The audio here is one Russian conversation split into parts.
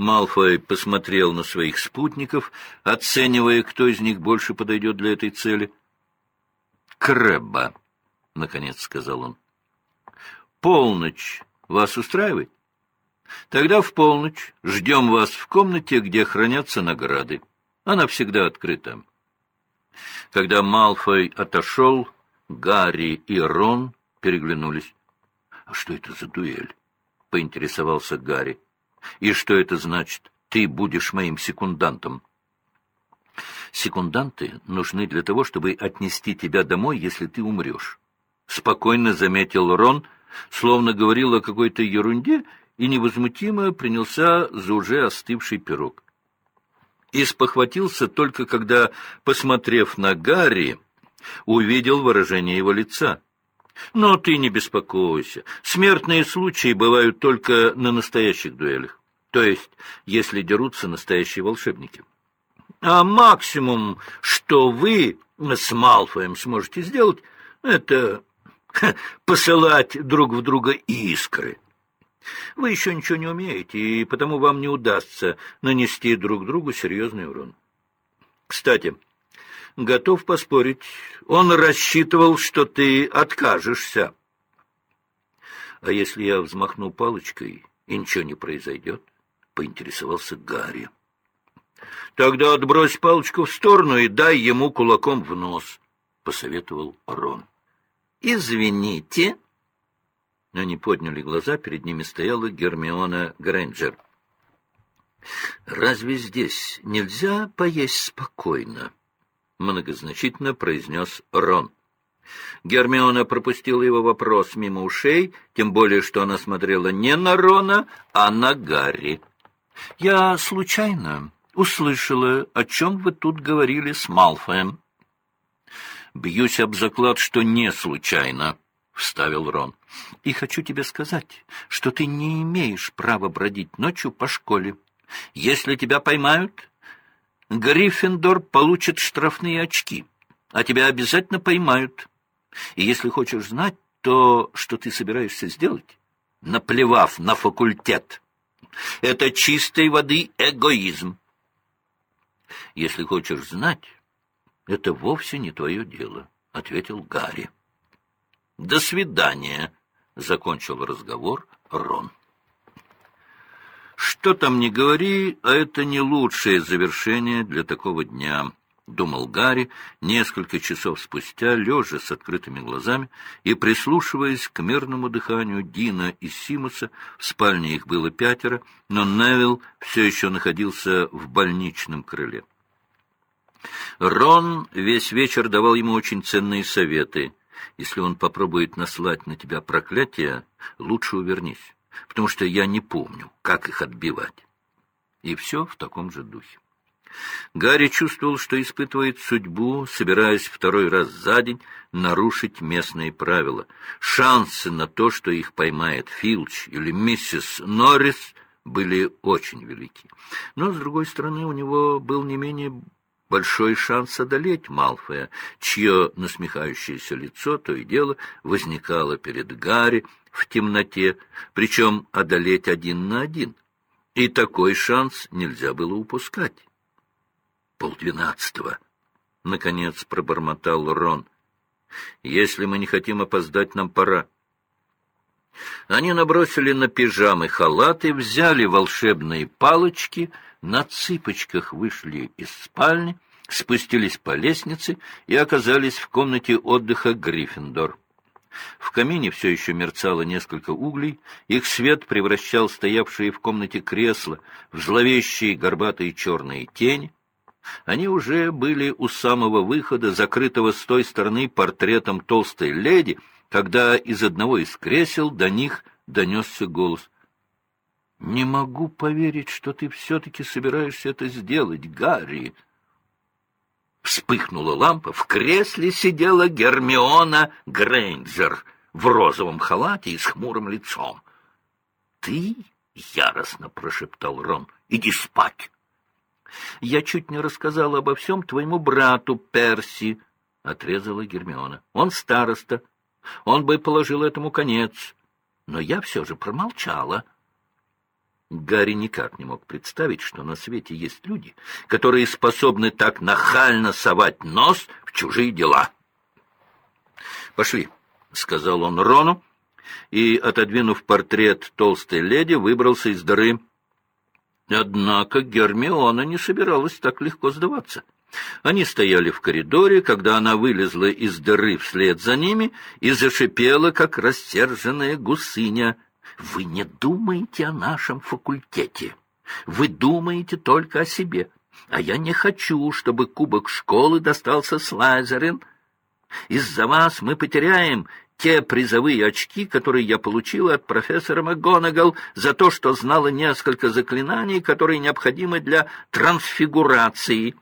Малфой посмотрел на своих спутников, оценивая, кто из них больше подойдет для этой цели. «Крэбба», — наконец сказал он. «Полночь вас устраивает? Тогда в полночь ждем вас в комнате, где хранятся награды. Она всегда открыта». Когда Малфой отошел, Гарри и Рон переглянулись. «А что это за дуэль?» — поинтересовался Гарри. «И что это значит? Ты будешь моим секундантом». «Секунданты нужны для того, чтобы отнести тебя домой, если ты умрешь», — спокойно заметил Рон, словно говорил о какой-то ерунде, и невозмутимо принялся за уже остывший пирог. И спохватился только когда, посмотрев на Гарри, увидел выражение его лица. Но ты не беспокойся. Смертные случаи бывают только на настоящих дуэлях. То есть, если дерутся настоящие волшебники. А максимум, что вы с Малфоем сможете сделать, это посылать друг в друга искры. Вы еще ничего не умеете, и потому вам не удастся нанести друг другу серьезный урон. Кстати, Готов поспорить, он рассчитывал, что ты откажешься. А если я взмахну палочкой, и ничего не произойдет? Поинтересовался Гарри. Тогда отбрось палочку в сторону и дай ему кулаком в нос, посоветовал Рон. Извините. Они подняли глаза, перед ними стояла Гермиона Грэнджер. «Разве здесь нельзя поесть спокойно?» Многозначительно произнес Рон. Гермиона пропустила его вопрос мимо ушей, тем более, что она смотрела не на Рона, а на Гарри. «Я случайно услышала, о чем вы тут говорили с Малфоем». «Бьюсь об заклад, что не случайно», — вставил Рон. «И хочу тебе сказать, что ты не имеешь права бродить ночью по школе. Если тебя поймают, Гриффиндор получит штрафные очки, а тебя обязательно поймают. И если хочешь знать, то что ты собираешься сделать, наплевав на факультет? Это чистой воды эгоизм. Если хочешь знать, это вовсе не твое дело, — ответил Гарри. — До свидания, — закончил разговор Рон. Что там не говори, а это не лучшее завершение для такого дня, — думал Гарри несколько часов спустя, лежа с открытыми глазами и прислушиваясь к мирному дыханию Дина и Симуса. В спальне их было пятеро, но Невилл все еще находился в больничном крыле. Рон весь вечер давал ему очень ценные советы. Если он попробует наслать на тебя проклятие, лучше увернись потому что я не помню, как их отбивать. И все в таком же духе. Гарри чувствовал, что испытывает судьбу, собираясь второй раз за день нарушить местные правила. Шансы на то, что их поймает Филч или миссис Норрис, были очень велики. Но, с другой стороны, у него был не менее большой шанс одолеть Малфоя, чье насмехающееся лицо то и дело возникало перед Гарри, в темноте, причем одолеть один на один. И такой шанс нельзя было упускать. Полдвенадцатого. Наконец пробормотал Рон. Если мы не хотим опоздать, нам пора. Они набросили на пижамы халаты, взяли волшебные палочки, на цыпочках вышли из спальни, спустились по лестнице и оказались в комнате отдыха Гриффиндор. В камине все еще мерцало несколько углей, их свет превращал стоявшие в комнате кресла в зловещие горбатые черные тени. Они уже были у самого выхода, закрытого с той стороны портретом толстой леди, когда из одного из кресел до них донесся голос. — Не могу поверить, что ты все-таки собираешься это сделать, Гарри. Вспыхнула лампа, в кресле сидела Гермиона Грейнджер в розовом халате и с хмурым лицом. — Ты? — яростно прошептал Рон. — Иди спать. — Я чуть не рассказала обо всем твоему брату Перси, — отрезала Гермиона. — Он староста. Он бы положил этому конец. Но я все же промолчала. Гарри никак не мог представить, что на свете есть люди, которые способны так нахально совать нос в чужие дела. «Пошли», — сказал он Рону, и, отодвинув портрет толстой леди, выбрался из дыры. Однако Гермиона не собиралась так легко сдаваться. Они стояли в коридоре, когда она вылезла из дыры вслед за ними и зашипела, как рассерженная гусыня — вы не думаете о нашем факультете. Вы думаете только о себе. А я не хочу, чтобы кубок школы достался Слайзерин. Из-за вас мы потеряем те призовые очки, которые я получила от профессора МcГонагал за то, что знала несколько заклинаний, которые необходимы для трансфигурации.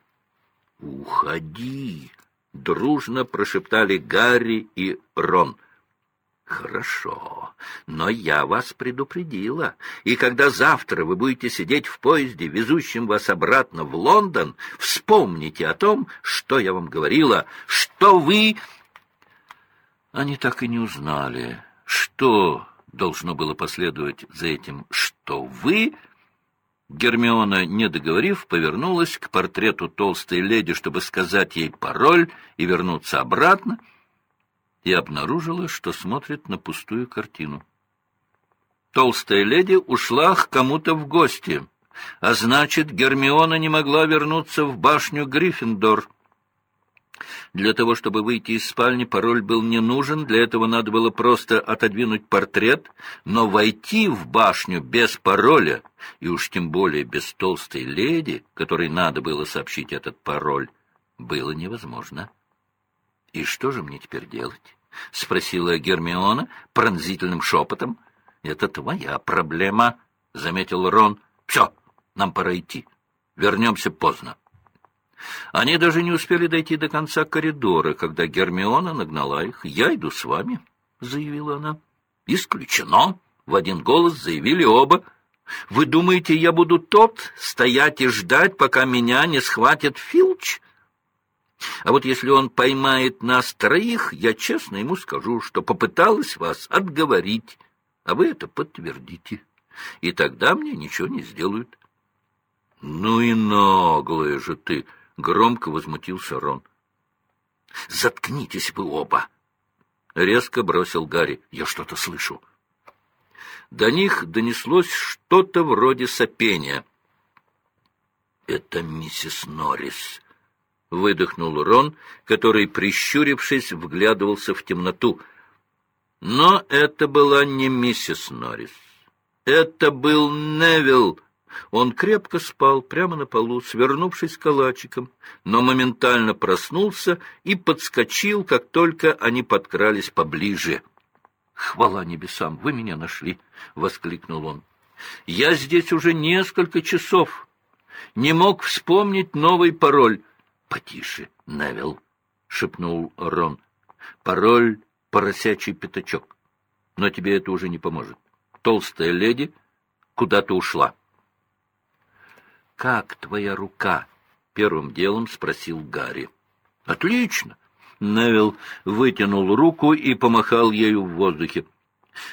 «Уходи!» — дружно прошептали Гарри и Рон — Хорошо, но я вас предупредила, и когда завтра вы будете сидеть в поезде, везущем вас обратно в Лондон, вспомните о том, что я вам говорила, что вы... Они так и не узнали, что должно было последовать за этим «что вы...» Гермиона, не договорив, повернулась к портрету толстой леди, чтобы сказать ей пароль и вернуться обратно, — и обнаружила, что смотрит на пустую картину. Толстая леди ушла к кому-то в гости, а значит, Гермиона не могла вернуться в башню Гриффиндор. Для того, чтобы выйти из спальни, пароль был не нужен, для этого надо было просто отодвинуть портрет, но войти в башню без пароля, и уж тем более без толстой леди, которой надо было сообщить этот пароль, было невозможно. «И что же мне теперь делать?» — спросила Гермиона пронзительным шепотом. «Это твоя проблема», — заметил Рон. «Все, нам пора идти. Вернемся поздно». Они даже не успели дойти до конца коридора, когда Гермиона нагнала их. «Я иду с вами», — заявила она. «Исключено», — в один голос заявили оба. «Вы думаете, я буду тот стоять и ждать, пока меня не схватит Филч?» А вот если он поймает нас троих, я честно ему скажу, что попыталась вас отговорить, а вы это подтвердите. И тогда мне ничего не сделают. — Ну и наглая же ты! — громко возмутился Рон. — Заткнитесь вы оба! — резко бросил Гарри. — Я что-то слышу. До них донеслось что-то вроде сопения. — Это миссис Норрис, — выдохнул Рон, который, прищурившись, вглядывался в темноту. Но это была не миссис Норрис. Это был Невилл. Он крепко спал прямо на полу, свернувшись калачиком, но моментально проснулся и подскочил, как только они подкрались поближе. «Хвала небесам, вы меня нашли!» — воскликнул он. «Я здесь уже несколько часов. Не мог вспомнить новый пароль. — Потише, Невил, — шепнул Рон. — Пароль — поросячий пятачок. Но тебе это уже не поможет. Толстая леди куда-то ушла. — Как твоя рука? — первым делом спросил Гарри. — Отлично! Невил вытянул руку и помахал ею в воздухе.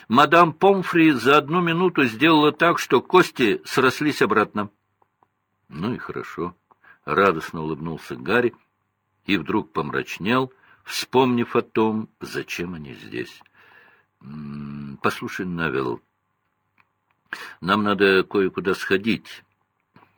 Мадам Помфри за одну минуту сделала так, что кости срослись обратно. — Ну и хорошо. — радостно улыбнулся Гарри и вдруг помрачнел, вспомнив о том, зачем они здесь. — Послушай, Навел, нам надо кое-куда сходить,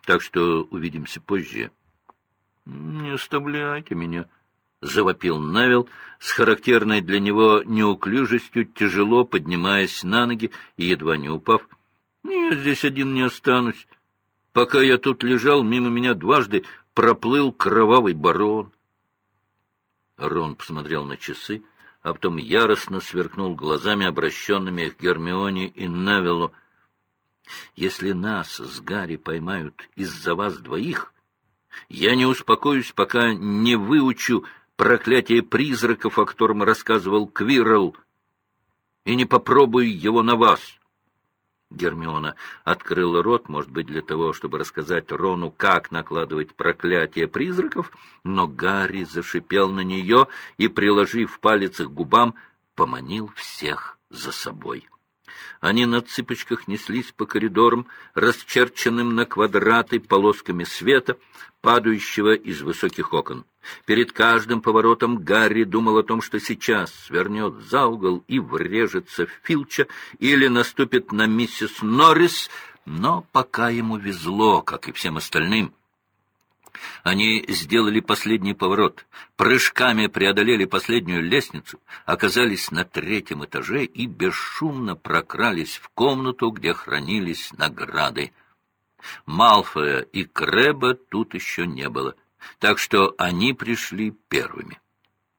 так что увидимся позже. — Не оставляйте меня, — завопил Навел с характерной для него неуклюжестью, тяжело поднимаясь на ноги и едва не упав. — Я здесь один не останусь. Пока я тут лежал, мимо меня дважды проплыл кровавый барон. Рон посмотрел на часы, а потом яростно сверкнул глазами, обращенными к Гермионе и Невиллу. «Если нас с Гарри поймают из-за вас двоих, я не успокоюсь, пока не выучу проклятие призраков, о котором рассказывал Квирл, и не попробую его на вас». Гермиона открыла рот, может быть, для того, чтобы рассказать Рону, как накладывать проклятие призраков, но Гарри зашипел на нее и, приложив палец к губам, поманил всех за собой. Они на цыпочках неслись по коридорам, расчерченным на квадраты полосками света, падающего из высоких окон. Перед каждым поворотом Гарри думал о том, что сейчас свернет за угол и врежется в Филча или наступит на миссис Норрис, но пока ему везло, как и всем остальным. Они сделали последний поворот, прыжками преодолели последнюю лестницу, оказались на третьем этаже и бесшумно прокрались в комнату, где хранились награды. Малфоя и Крэба тут еще не было, так что они пришли первыми.